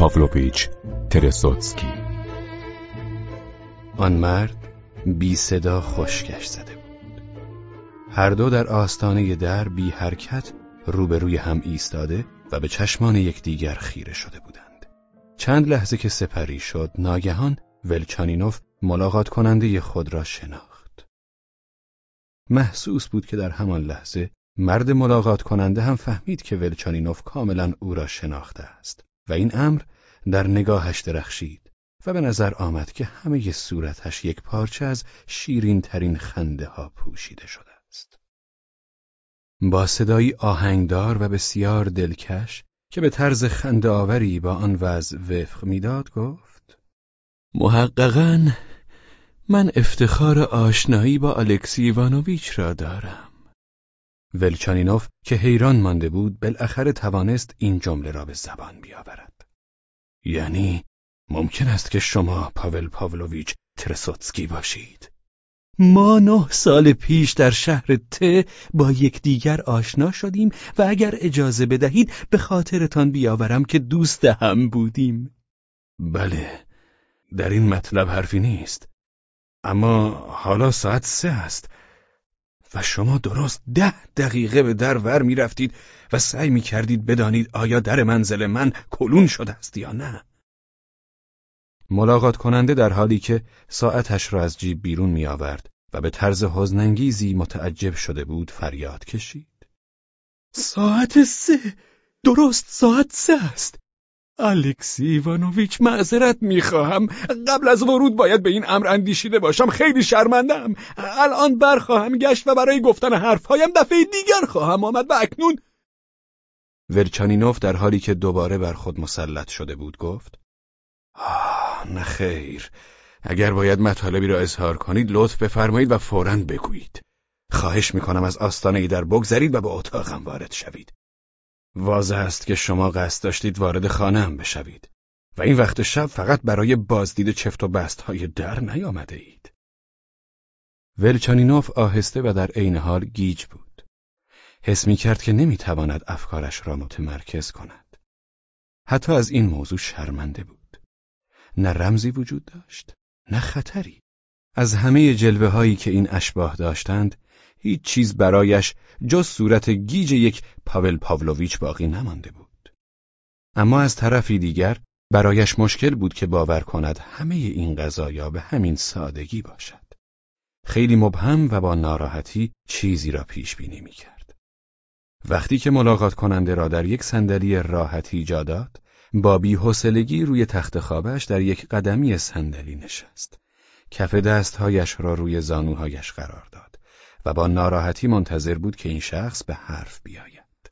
پاول پاولویچ ترسوتسکی. آن مرد بی صدا خشکش زده بود. هر دو در آستانه در بی حرکت روبروی هم ایستاده و به چشمان یکدیگر خیره شده بودند. چند لحظه که سپری شد ناگهان ولچانینوف ملاقات کننده خود را شناخت. محسوس بود که در همان لحظه مرد ملاقات کننده هم فهمید که ولچانینوف کاملا او را شناخته است. و این امر در نگاهش درخشید و به نظر آمد که همه صورتش یک پارچه از شیرین ترین خنده ها پوشیده شده است. با صدایی آهنگدار و بسیار دلکش که به طرز خنده آوری با آن وضع وفق می‌داد گفت محققا من افتخار آشنایی با الکسی ایوانوویچ را دارم. ولچانینوف که حیران مانده بود بالاخره توانست این جمله را به زبان بیاورد. یعنی ممکن است که شما پاول پاولویچ ترسوتسکی باشید. ما نه سال پیش در شهر ت با یکدیگر آشنا شدیم و اگر اجازه بدهید به خاطرتان بیاورم که دوست هم بودیم. بله، در این مطلب حرفی نیست. اما حالا ساعت سه است و شما درست ده دقیقه به در ور می رفتید و سعی می کردید بدانید آیا در منزل من کلون شده است یا نه. ملاقات کننده در حالی که ساعتش را از جیب بیرون می آورد و به طرز حزننگیزی متعجب شده بود فریاد کشید. ساعت سه! درست ساعت سه است! الکسی ایوانوویچ معذرت می‌خواهم. قبل از ورود باید به این امر اندیشیده باشم. خیلی شرمندم الان برخواهم گشت و برای گفتن حرفهایم دفعه دیگر خواهم آمد و اکنون ورچانینوف در حالی که دوباره بر خود مسلط شده بود گفت آه نه خیر. اگر باید مطالبی را اظهار کنید لطف بفرمایید و فوراً بگویید. خواهش می‌کنم از آستانه در بگذرید و به اتاقم وارد شوید. واضح است که شما قصد داشتید وارد خانهام بشوید و این وقت شب فقط برای بازدید چفت و بست های در نیامده اید. ولچانینوف آهسته و در عین حال گیج بود. حس می کرد که نمی‌تواند افکارش را متمرکز کند. حتی از این موضوع شرمنده بود. نه رمزی وجود داشت، نه خطری. از همه جلوه هایی که این اشباه داشتند، هیچ چیز برایش جز صورت گیج یک پاول پاولویچ باقی نمانده بود. اما از طرفی دیگر برایش مشکل بود که باور کند همه این قضایا به همین سادگی باشد. خیلی مبهم و با ناراحتی چیزی را پیش بینی می کرد. وقتی که ملاقات کننده را در یک صندلی راحتی جا داد، با بی‌حوصلگی روی تخت خوابش در یک قدمی صندلی نشست. کف دستهایش را روی زانوهایش قرار داد. و با ناراحتی منتظر بود که این شخص به حرف بیاید.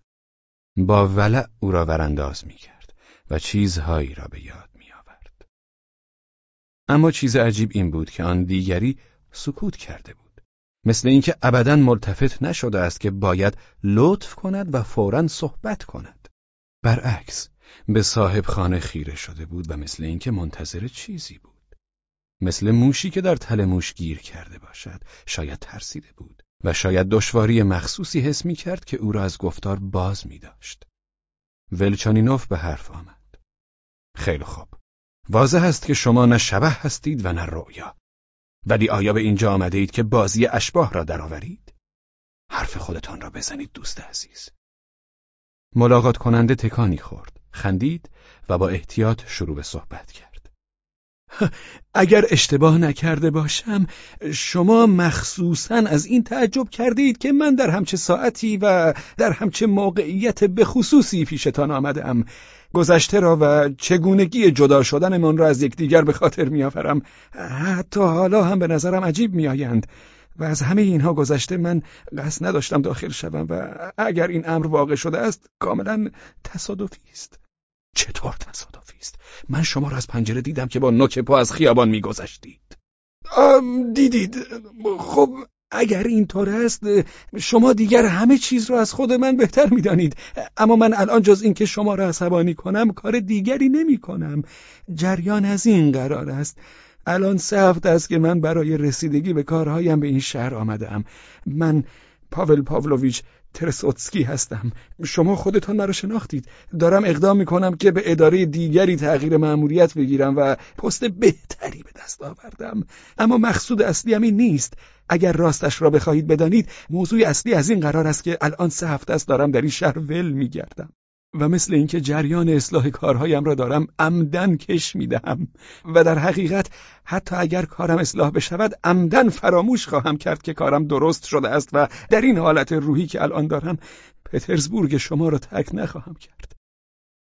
با ولع او را ورانداز می کرد و چیزهایی را به یاد می آورد. اما چیز عجیب این بود که آن دیگری سکوت کرده بود. مثل اینکه ابدا ملتفت نشده است که باید لطف کند و فورا صحبت کند. برعکس به صاحب خانه خیره شده بود و مثل اینکه منتظر چیزی بود. مثل موشی که در تل موش گیر کرده باشد شاید ترسیده بود و شاید دشواری مخصوصی حس می کرد که او را از گفتار باز می داشت. ولچانینوف به حرف آمد. خیلی خوب. واضح است که شما نه شبه هستید و نه رویا. ولی آیا به اینجا آمده اید که بازی اشباه را درآورید؟ حرف خودتان را بزنید دوست عزیز. ملاقات کننده تکانی خورد، خندید و با احتیاط شروع به صحبت کرد. اگر اشتباه نکرده باشم شما مخصوصا از این تعجب کردید که من در همچه ساعتی و در همچه موقعیت به خصوصی پیشتان آمدم گذشته را و چگونگی جدا شدنمان را از یکدیگر به خاطر میآورم. حتی حالا هم به نظرم عجیب میآیند. و از همه اینها گذشته من قصد نداشتم داخل شوم و اگر این امر واقع شده است کاملا تصادفی است. چطور تصادفی است؟ من شما را از پنجره دیدم که با نوک پا از خیابان میگذشتید. دیدید. خب اگر اینطور است شما دیگر همه چیز را از خود من بهتر می‌دانید. اما من الان جز اینکه شما را عصبانی کنم کار دیگری نمی کنم جریان از این قرار است. الان سه هفته است که من برای رسیدگی به کارهایم به این شهر آمدم من پاول پاولویچ ترسوتسکی هستم. شما خودتان مرا شناختید. دارم اقدام می‌کنم که به اداره دیگری تغییر مأموریت بگیرم و پست بهتری به دست آوردم. اما مقصود اصلی این نیست. اگر راستش را بخواهید بدانید موضوع اصلی از این قرار است که الان سه هفته است دارم در این شهر ول میگردم. و مثل اینکه جریان اصلاح کارهایم را دارم عمدن کش می‌دهم و در حقیقت حتی اگر کارم اصلاح بشود عمدن فراموش خواهم کرد که کارم درست شده است و در این حالت روحی که الان دارم پترزبورگ شما را تک نخواهم کرد.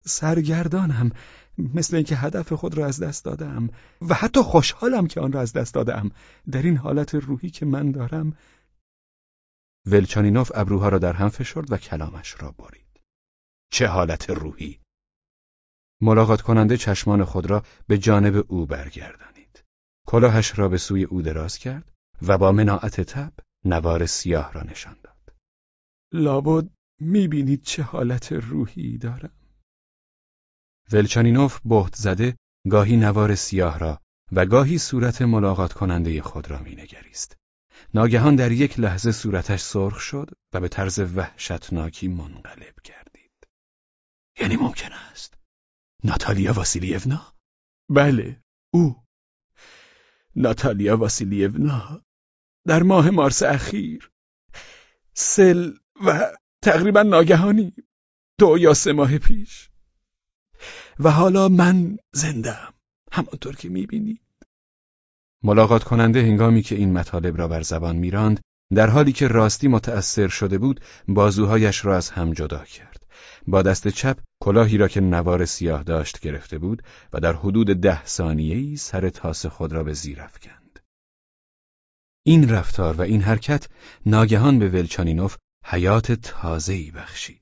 سرگردانم مثل اینکه هدف خود را از دست دادم و حتی خوشحالم که آن را از دست دادم در این حالت روحی که من دارم ولچانینوف ابروها را در هم فشرد و کلامش را برید. چه حالت روحی ملاقات کننده چشمان خود را به جانب او برگردانید کلاهش را به سوی او دراز کرد و با مناعت تب نوار سیاه را نشان داد لابد می‌بینید چه حالت روحی دارم ولچانینوف بهت زده گاهی نوار سیاه را و گاهی صورت ملاقات کننده خود را مینگریست. ناگهان در یک لحظه صورتش سرخ شد و به طرز وحشتناکی منقلب گردید. یعنی ممکن است. ناتالیا واسیلیونا؟ بله، او. ناتالیا واسیلیونا. در ماه مارس اخیر. سل و تقریبا ناگهانی. دو یا سه ماه پیش. و حالا من زندم همانطور که می‌بینید. ملاقات کننده هنگامی که این مطالب را بر زبان میراند در حالی که راستی متأثر شده بود بازوهایش را از هم جدا کرد. با دست چپ کلاهی را که نوار سیاه داشت گرفته بود و در حدود ده ثانیه‌ای سر تاس خود را به زیر افکند. این رفتار و این حرکت ناگهان به ولچانینوف حیات تازه‌ای بخشید.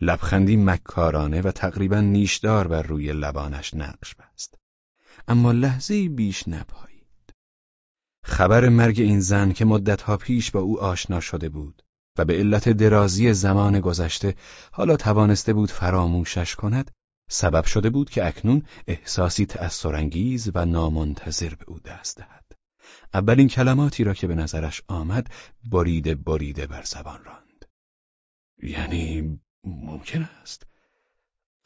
لبخندی مکارانه و تقریبا نیشدار بر روی لبانش نقش بست. اما لحظه بیش نپایید. خبر مرگ این زن که مدتها پیش با او آشنا شده بود و به علت درازی زمان گذشته حالا توانسته بود فراموشش کند سبب شده بود که اکنون احساسی تأثرانگیز و نامنتظر به او دست دهد. اولین کلماتی را که به نظرش آمد بریده بریده بر زبان راند. یعنی ممکن است.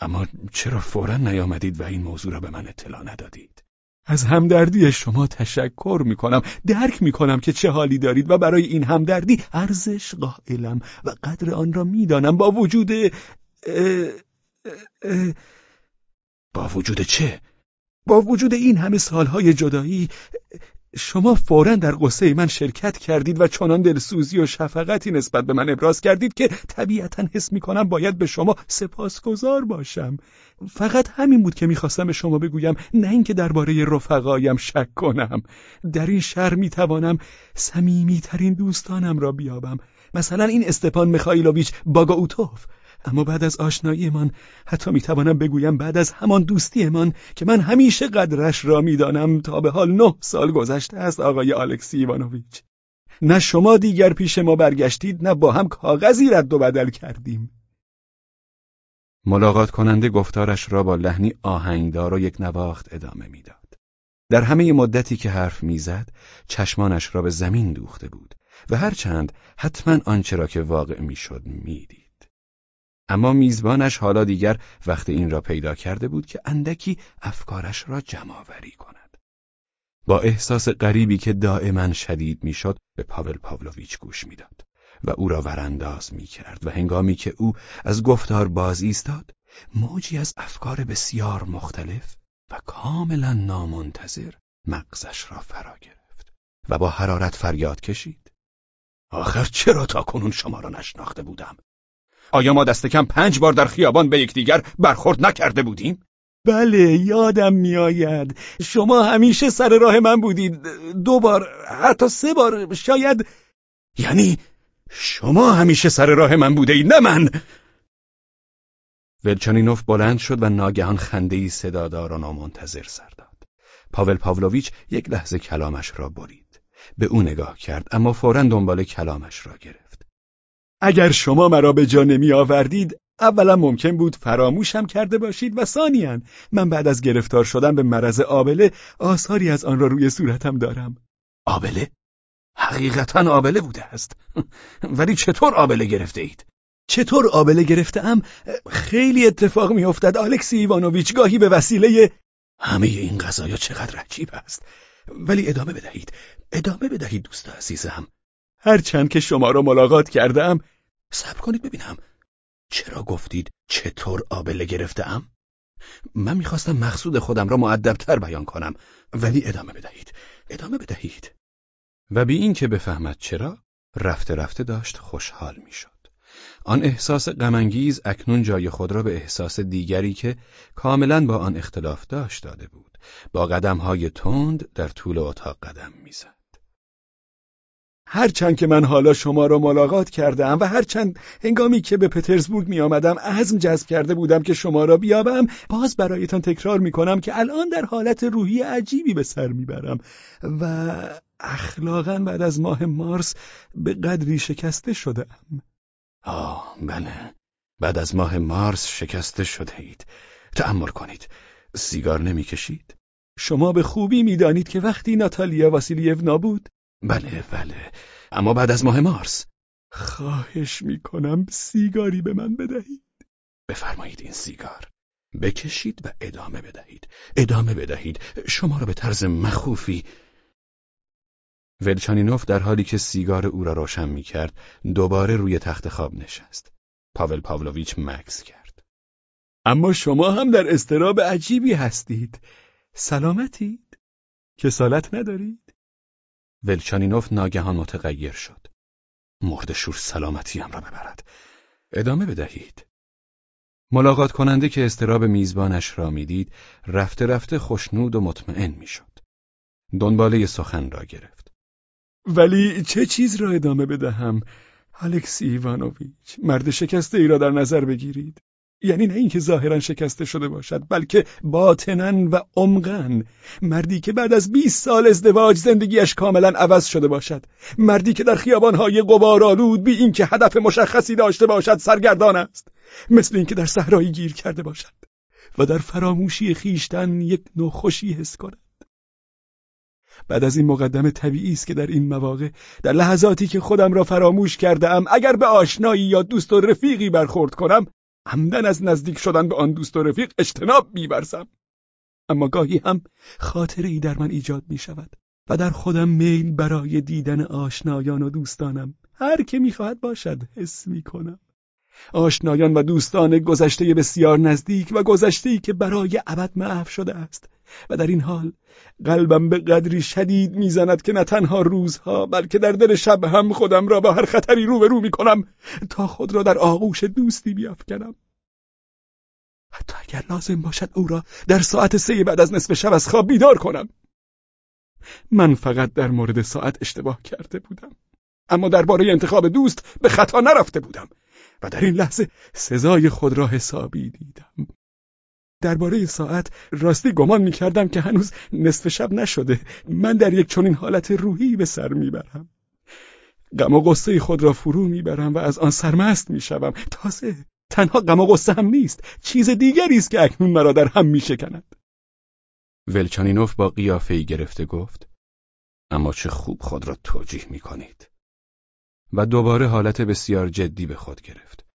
اما چرا فورا نیامدید و این موضوع را به من اطلاع ندادید؟ از همدردی شما تشکر می‌کنم درک می‌کنم که چه حالی دارید و برای این همدردی ارزش قائلم و قدر آن را می‌دانم با وجود با وجود چه؟ با وجود این همه سالهای جدایی شما فورا در قصه من شرکت کردید و چنان دلسوزی و شفقتی نسبت به من ابراز کردید که طبیعتا حس می کنم باید به شما سپاسگزار باشم. فقط همین بود که می‌خواستم به شما بگویم نه اینکه درباره رفقایم شک کنم. در این شهر می‌توانم ترین دوستانم را بیابم. مثلا این استپان میخائیلوویچ باگاوتوف. اما بعد از آشناییمان حتی می‌توانم بگویم بعد از همان دوستیمان که من همیشه قدرش را می‌دانم تا به حال نه سال گذشته است آقای آلکسی ایوانوویچ نه شما دیگر پیش ما برگشتید نه با هم کاغذی رد و بدل کردیم ملاقات کننده گفتارش را با لحنی آهنگدار و یک نواخت ادامه می‌داد. در همه مدتی که حرف می‌زد چشمانش را به زمین دوخته بود و هرچند حتما آنچه را که واقع می‌شد می‌دید. اما میزبانش حالا دیگر وقت این را پیدا کرده بود که اندکی افکارش را جمعآوری کند. با احساس غریبی که دائما شدید می‌شد به پاول پاولویچ گوش می‌داد و او را ورانداز می‌کرد و هنگامی که او از گفتار باز ایستاد موجی از افکار بسیار مختلف و کاملا نامنتظر مغزش را فرا گرفت و با حرارت فریاد کشید آخر چرا تا کنون شما را نشناخته بودم آیا ما دست کم پنج بار در خیابان به یکدیگر برخورد نکرده بودیم؟ بله یادم میآید. شما همیشه سر راه من بودید. دو بار حتی سه بار شاید. یعنی شما همیشه سر راه من بوده ای نه من! ولچانینوف بلند شد و ناگهان خندهای صدادار و نامنتظر سر داد. پاول پاولویچ یک لحظه کلامش را برید. به او نگاه کرد اما فورا دنبال کلامش را گرفت. اگر شما مرا به جا نمی آوردید اولا ممکن بود فراموشم کرده باشید و ثانیا من بعد از گرفتار شدن به مرض آبله آثاری از آن را روی صورتم دارم آبله؟ حقیقتا آبله بوده است ولی چطور آبله گرفته اید؟ چطور آبله گرفته ام؟ خیلی اتفاق میافتد آلکسی ایوانوویچ گاهی به وسیله همه این قضایا چقدر عجیب است ولی ادامه بدهید ادامه بدهید دوست عزیزم هرچند که شما را ملاقات کردم صبر کنید ببینم. چرا گفتید چطور آبله گرفتم؟ من می‌خواستم مقصود خودم را معدبتر بیان کنم ولی ادامه بدهید. ادامه بدهید. و بی این که بفهمد چرا رفته رفته داشت خوشحال می‌شد. آن احساس غمانگیز اکنون جای خود را به احساس دیگری که کاملا با آن اختلاف داشت داده بود. با قدمهای تند در طول اتاق قدم می‌زد. هرچند که من حالا شما را ملاقات کردم و هرچند هنگامی که به پترزبورگ می آمدم عزم جذب کرده بودم که شما را بیابم باز برایتان تکرار می کنم که الان در حالت روحی عجیبی به سر می‌برم و اخلاقا بعد از ماه مارس به قدری شکسته شدم. آه بله. بعد از ماه مارس شکسته شده اید تأمل کنید. سیگار نمی‌کشید؟ شما به خوبی می‌دانید که وقتی ناتالیا واسیلیونا بود بله بله اما بعد از ماه مارس خواهش می‌کنم سیگاری به من بدهید بفرمایید این سیگار بکشید و ادامه بدهید ادامه بدهید شما را به طرز مخوفی ولچانینوف در حالی که سیگار او را روشن می کرد دوباره روی تخت خواب نشست. پاول پاولویچ مکس کرد. اما شما هم در استراب عجیبی هستید. سلامتید؟ کسالت ندارید؟ ولچانینوف ناگهان متغیر شد. مرد شور سلامتیم را ببرد. ادامه بدهید. ملاقات کننده که استراب میزبانش را می‌دید رفته رفته خوشنود و مطمئن می‌شد. دنباله سخن را گرفت. ولی چه چیز را ادامه بدهم؟ الکسی ایوانوویچ مرد شکسته ای را در نظر بگیرید یعنی نه اینکه ظاهرا شکسته شده باشد بلکه باطنا و عمقا. مردی که بعد از 20 سال ازدواج زندگیش کاملا عوض شده باشد. مردی که در خیابانهای غبارآلود بی اینکه هدف مشخصی داشته باشد سرگردان است. مثل اینکه در صحرایی گیر کرده باشد و در فراموشی خیشتن یک نوع خوشی حس کند. بعد از این مقدمه طبیعی است که در این مواقع در لحظاتی که خودم را فراموش کرده ام اگر به آشنایی یا دوست و رفیقی برخورد کنم عمدن از نزدیک شدن به آن دوست و رفیق اجتناب میبرسم اما گاهی هم خاطره ای در من ایجاد می شود و در خودم میل برای دیدن آشنایان و دوستانم. هر که می‌خواهد باشد حس می کنم آشنایان و دوستان گذشته بسیار نزدیک و گذشته که برای ابد محو شده است. و در این حال قلبم به قدری شدید می‌زند که نه تنها روزها بلکه در دل شب هم خودم را با هر خطری روبرو می کنم تا خود را در آغوش دوستی بیافکنم. حتی اگر لازم باشد او را در ساعت سه بعد از نصف شب از خواب بیدار کنم. من فقط در مورد ساعت اشتباه کرده بودم. اما درباره انتخاب دوست به خطا نرفته بودم و در این لحظه سزای خود را حسابی دیدم. درباره ساعت راستی گمان می کردم که هنوز نصف شب نشده. من در یک چنین حالت روحی به سر می‌برم. غم و غصه خود را فرو می‌برم و از آن سرمست می‌شوم. تازه تنها غم و غصه هم نیست چیز دیگری است که اکنون مرا در هم میشکند. ولچانینوف با قیافه گرفته گفت اما چه خوب خود را توجیه می کنید و دوباره حالت بسیار جدی به خود گرفت.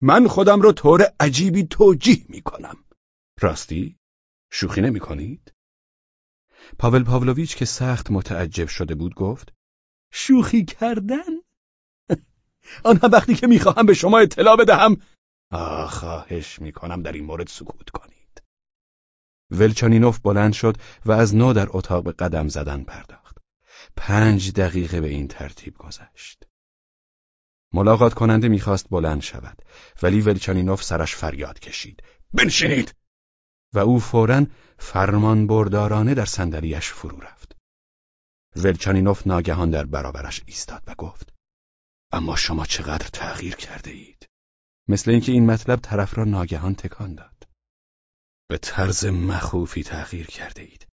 من خودم رو طور عجیبی توجیه می کنم. راستی؟ شوخی نمی کنید؟ پاول پاولویچ که سخت متعجب شده بود گفت شوخی کردن؟ آنها وقتی که می‌خواهم به شما اطلاع بدهم آه خواهش می‌کنم در این مورد سکوت کنید ولچانینوف بلند شد و از نو در اتاق قدم زدن پرداخت پنج دقیقه به این ترتیب گذشت ملاقات کننده می‌خواست بلند شود ولی ولچانینوف سرش فریاد کشید. بنشینید! و او فورا فرمان بردارانه در صندلیاش فرو رفت. ولچانینوف ناگهان در برابرش ایستاد و گفت اما شما چقدر تغییر کرده اید؟ مثل اینکه این مطلب طرف را ناگهان تکان داد. به طرز مخوفی تغییر کرده اید.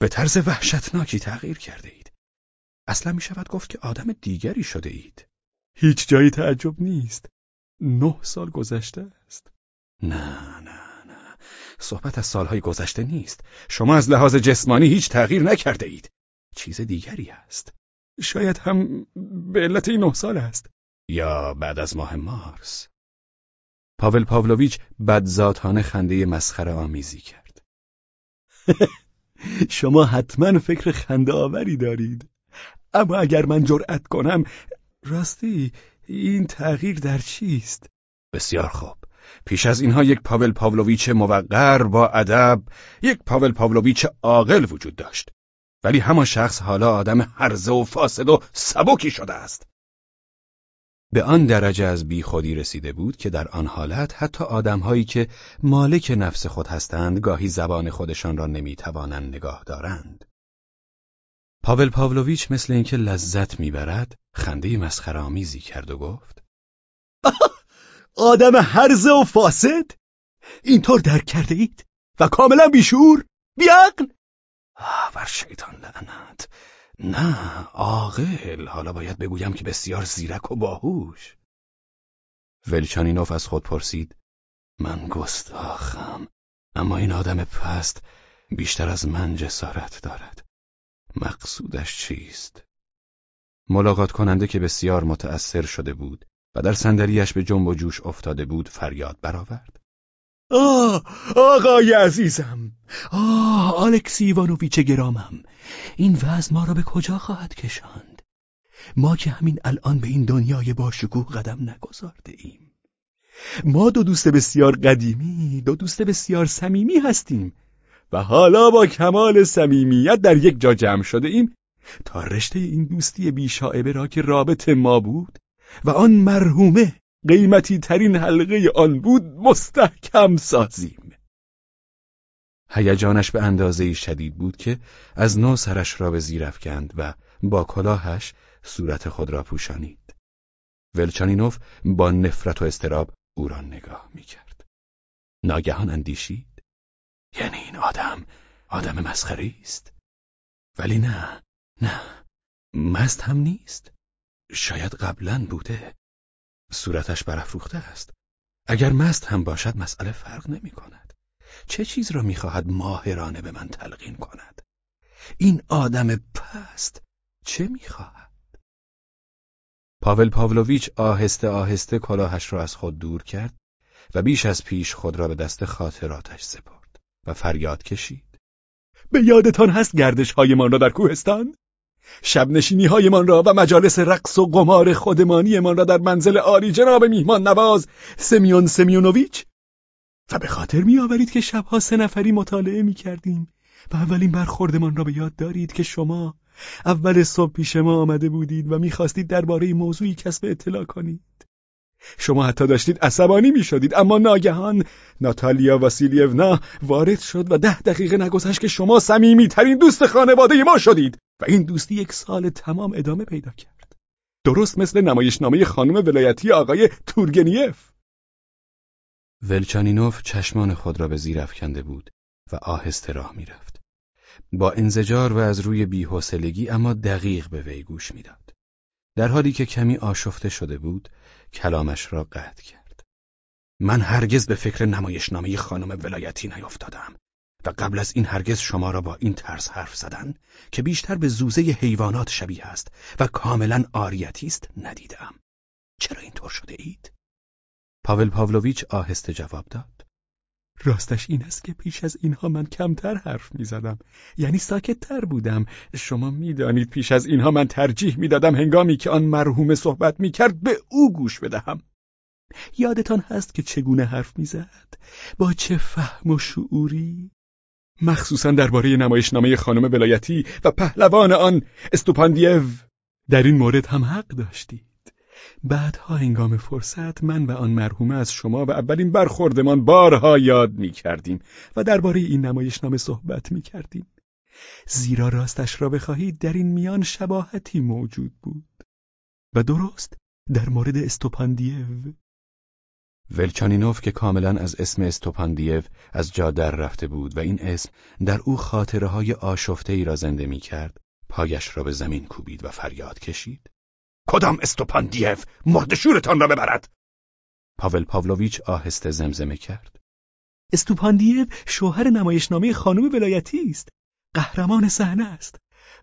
به طرز وحشتناکی تغییر کرده اید. اصلا می شود گفت که آدم دیگری شده اید. هیچ جایی تعجب نیست. نه سال گذشته است. نه نه نه. صحبت از سالهای گذشته نیست. شما از لحاظ جسمانی هیچ تغییر نکرده اید. چیز دیگری است. شاید هم به علت این نه سال است. یا بعد از ماه مارس. پاول پاولویچ بدذاتانه خنده مسخره آمیزی کرد. شما حتما فکر خنده آوری دارید. اما اگر من جرأت کنم راستی این تغییر در چیست؟ بسیار خوب پیش از اینها یک پاول پاولویچ موقر با ادب یک پاول پاولویچ عاقل وجود داشت ولی همان شخص حالا آدم هرزه و فاسد و سبکی شده است به آن درجه از بیخودی رسیده بود که در آن حالت حتی آدمهایی که مالک نفس خود هستند گاهی زبان خودشان را نمی‌توانند نگاه دارند. پاول پاولویچ مثل اینکه لذت می‌برد خنده مسخره‌آمیزی کرد و گفت آدم هرزه و فاسد! اینطور درک کرده اید و کاملا بیشور بیعقل! بر شیطان لعنت! نه عاقل! حالا باید بگویم که بسیار زیرک و باهوش. ولچانینوف از خود پرسید من گستاخم اما این آدم پست بیشتر از من جسارت دارد. مقصودش چیست؟ ملاقات کننده که بسیار متأثر شده بود و در صندلیاش به جنب و جوش افتاده بود فریاد برآورد. آه آقای عزیزم. آه آلکسی ایوانوویچ گرامم. این وضع ما را به کجا خواهد کشاند؟ ما که همین الان به این دنیای باشکوه قدم نگذارده ایم. ما دو دوست بسیار قدیمی دو دوست بسیار صمیمی هستیم. و حالا با کمال صمیمیت در یک جا جمع شده ایم تا رشته این دوستی بیشاعبه را که رابط ما بود و آن مرحومه قیمتی ترین حلقه آن بود مستحکم سازیم هیجانش به اندازه شدید بود که از نو سرش را به زیر افکند و با کلاهش صورت خود را پوشانید. ولچانینوف با نفرت و استراب او را نگاه می‌کرد. ناگهان اندیشید. یعنی این آدم آدم مسخری است. ولی نه، نه، مست هم نیست. شاید قبلا بوده. صورتش برافروخته است. اگر مست هم باشد مسئله فرق نمی کند. چه چیز را می‌خواهد ماهرانه به من تلقین کند این آدم پست چه می‌خواهد پاول پاولویچ آهسته آهسته کلاهش را از خود دور کرد و بیش از پیش خود را به دست خاطراتش سپرد و فریاد کشید. به یادتان هست گردش هایمان را در کوهستان؟ شب نشینی هایمان را و مجالس رقص و قمار خودمانیمان را در منزل عالی جناب میهمان نواز سمیون سمیونوویچ؟ و به خاطر می آورید که شبها سه نفری مطالعه می کردیم و اولین برخوردمان را به یاد دارید که شما اول صبح پیش ما آمده بودید و می‌خواستید درباره موضوعی کسب اطلاع کنید. شما حتی داشتید عصبانی می شدید اما ناگهان ناتالیا واسیلیونا وارد شد و ده دقیقه نگذشت که شما صمیمی ترین دوست خانواده ما شدید و این دوستی یک سال تمام ادامه پیدا کرد درست مثل نمایشنامه خانم ولایتی آقای تورگنیف ولچانینوف چشمان خود را به زیر افکنده بود و آهسته راه می‌رفت. با انزجار و از روی بیحوصلگی اما دقیق به وی گوش می‌داد. در حالی که کمی آشفته شده بود، کلامش را قطع کرد. من هرگز به فکر نمایشنامه خانم ولایتی نیفتادم و قبل از این هرگز شما را با این ترس حرف زدن که بیشتر به زوزه حیوانات شبیه است و کاملا آریتی است ندیدم. چرا اینطور شده اید؟ پاول پاولویچ آهسته جواب داد. راستش این است که پیش از اینها من کمتر حرف می زدم. یعنی ساکتتر بودم. شما می‌دانید پیش از اینها من ترجیح می دادم هنگامی که آن مرحوم صحبت می کرد به او گوش بدهم. یادتان هست که چگونه حرف می‌زد؟ با چه فهم و شعوری؟ مخصوصا درباره نمایشنامه خانم ولایتی و پهلوان آن استوپاندیو در این مورد هم حق داشتی. بعدها هنگام فرصت من و آن مرحومه از شما و اولین برخوردمان بارها یاد می کردیم و درباره این نمایشنامه صحبت می کردیم. زیرا راستش را بخواهید در این میان شباهتی موجود بود. و درست در مورد استوپاندیو ولچانینوف که کاملا از اسم استوپاندیو از جا در رفته بود و این اسم در او خاطره های آشفته ای را زنده می کرد پایش را به زمین کوبید و فریاد کشید کدام استوپاندیف مردشورتان را ببرد؟ پاول پاولویچ آهسته زمزمه کرد. استوپاندیف شوهر نمایشنامه خانم ولایتی است. قهرمان صحنه است.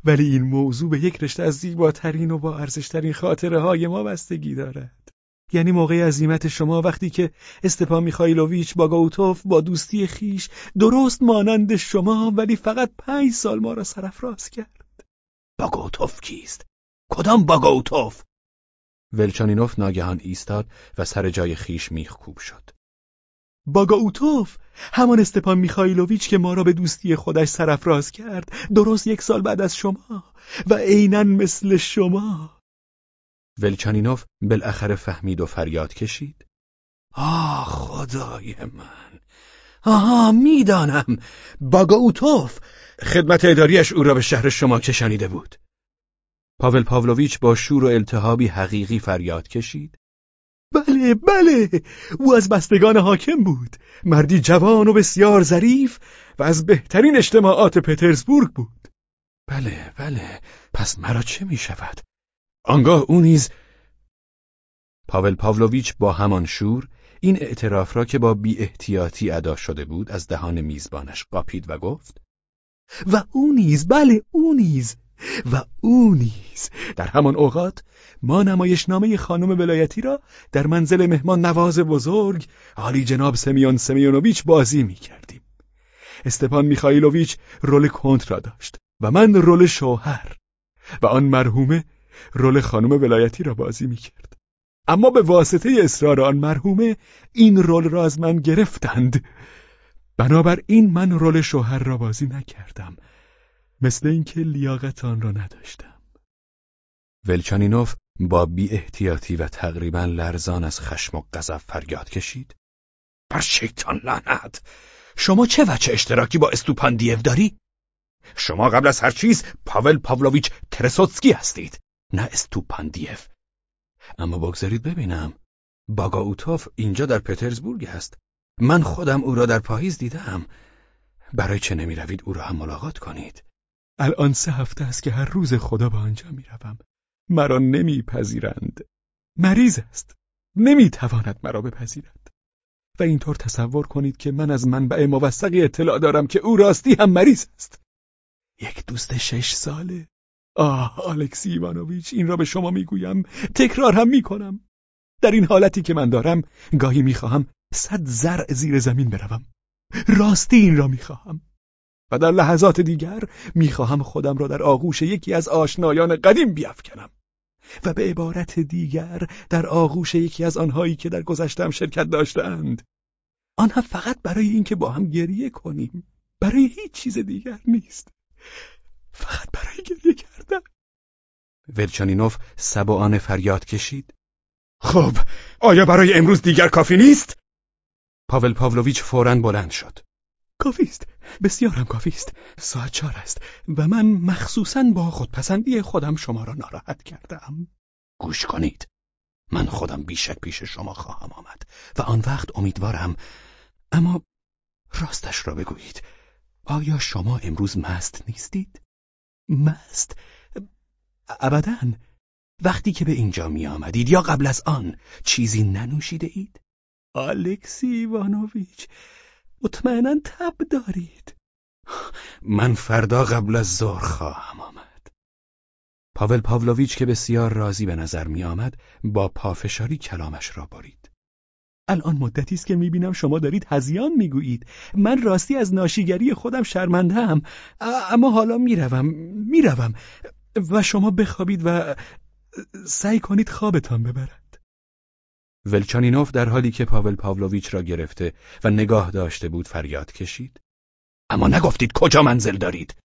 ولی این موضوع به یک رشته از زیباترین و با ارزشترین خاطره های ما بستگی دارد. یعنی موقع عظیمت شما وقتی که استپان میخایلوویچ باگاوتوف با دوستی خیش درست مانند شما ولی فقط پنج سال ما را سرفراز کرد. باگاوتوف کیست؟ کدام باگاوتوف؟ ولچانینوف ناگهان ایستاد و سر جای خیش میخکوب شد. باگاوتوف همان استپان میخایلوویچ که ما را به دوستی خودش سرفراز کرد درست یک سال بعد از شما و عینا مثل شما. ولچانینوف بالاخره فهمید و فریاد کشید. آه خدای من. آها می‌دانم. باگاوتوف خدمت اداریش او را به شهر شما کشانیده بود. پاول پاولویچ با شور و التهابی حقیقی فریاد کشید. بله بله او از بستگان حاکم بود. مردی جوان و بسیار ظریف و از بهترین اجتماعات پترزبورگ بود. بله بله پس مرا چه می شود؟ آنگاه او نیز پاول پاولویچ با همان شور این اعتراف را که با بی احتیاطی ادا شده بود از دهان میزبانش قاپید و گفت و او نیز بله او نیز و او نیز در همان اوقات ما نمایشنامه خانم ولایتی را در منزل مهمان نواز بزرگ عالی جناب سمیون سمیونوویچ بازی می کردیم. استپان میخایلوویچ رول کنت را داشت و من رول شوهر و آن مرحومه رول خانم ولایتی را بازی می کرد. اما به واسطه اصرار آن مرحومه این رول را از من گرفتند بنابراین من رول شوهر را بازی نکردم مثل اینکه لیاقت آن را نداشتم. ولچانینوف با بی احتیاطی و تقریبا لرزان از خشم و غضب فریاد کشید. بر شیطان لعنت! شما چه وچه اشتراکی با استوپاندیف داری؟ شما قبل از هر چیز پاول پاولویچ ترسوتسکی هستید نه استوپاندیف اما بگذارید ببینم. باگاوتوف اینجا در پترزبورگ است من خودم او را در پاییز دیدم. برای چه نمی روید او را هم ملاقات کنید؟ الان سه هفته است که هر روز خدا به آنجا می روم مرا نمیپذیرند. مریض است. نمی‌تواند مرا بپذیرد. و اینطور تصور کنید که من از منبع موثقی اطلاع دارم که او راستی هم مریض است. یک دوست شش ساله. آه آلکسی ایوانوویچ این را به شما می‌گویم. تکرار هم می‌کنم. در این حالتی که من دارم گاهی می‌خواهم صد زرع زیر زمین بروم. راستی این را می‌خواهم. و در لحظات دیگر می‌خواهم خودم را در آغوش یکی از آشنایان قدیم بیافکنم و به عبارت دیگر در آغوش یکی از آنهایی که در گذشتم شرکت داشتند آنها فقط برای اینکه با هم گریه کنیم. برای هیچ چیز دیگر نیست. فقط برای گریه کردن. ولچانینوف سبعانه فریاد کشید. خب آیا برای امروز دیگر کافی نیست؟ پاول پاولویچ فوراً بلند شد. کافی است بسیارم کافی است ساعت چهار است و من مخصوصا با خودپسندی خودم شما را ناراحت کردم. گوش کنید. من خودم بیشک پیش شما خواهم آمد و آن وقت امیدوارم. اما راستش را بگویید. آیا شما امروز مست نیستید؟ مست؟ ابدا. وقتی که به اینجا می آمدید یا قبل از آن چیزی ننوشیده اید؟ الکسی ایوانوویچ مطمئنا تب دارید. من فردا قبل از ظهر خواهم آمد. پاول پاولویچ که بسیار راضی به نظر می آمد با پافشاری کلامش را برید. الان مدتی است که می‌بینم شما دارید هزیان می‌گویید من راستی از ناشیگری خودم شرمنده هم اما حالا می‌روم می‌روم و شما بخوابید و سعی کنید خوابتان ببرد. ولچانینوف در حالی که پاول پاولویچ را گرفته و نگاه داشته بود فریاد کشید. اما نگفتید کجا منزل دارید؟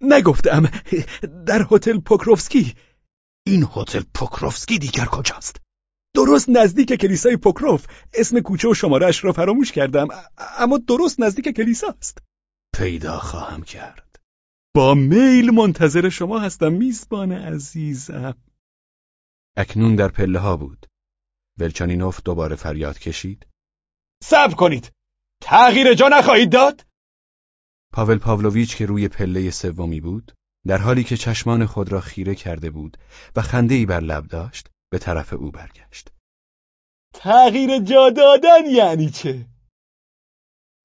نگفتم در هتل پوکروفسکی. این هتل پوکروفسکی دیگر کجاست؟ درست نزدیک کلیسای پوکروف. اسم کوچه و شمارش را فراموش کردم اما درست نزدیک کلیساست پیدا خواهم کرد. با میل منتظر شما هستم میزبان عزیزم. اکنون در پله ها بود. ولچانینوف دوباره فریاد کشید. صبر کنید. تغییر جا نخواهید داد. پاول پاولویچ که روی پله سومی بود در حالی که چشمان خود را خیره کرده بود و ای بر لب داشت به طرف او برگشت. تغییر جا دادن یعنی چه؟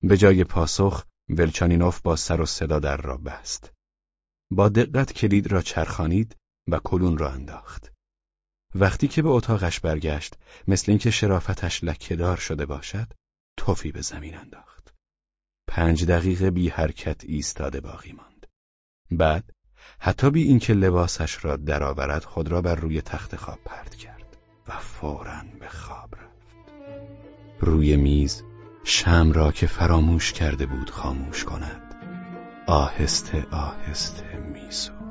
به جای پاسخ ولچانینوف با سر و صدا در را بست. با دقت کلید را چرخانید و کلون را انداخت. وقتی که به اتاقش برگشت مثل اینکه شرافتش لکهدار شده باشد توفی به زمین انداخت. پنج دقیقه بی حرکت ایستاده باقی ماند. بعد حتی بی اینکه لباسش را درآورد خود را بر روی تخت خواب پرد کرد و فوراً به خواب رفت. روی میز شم را که فراموش کرده بود خاموش کند آهسته آهسته میسو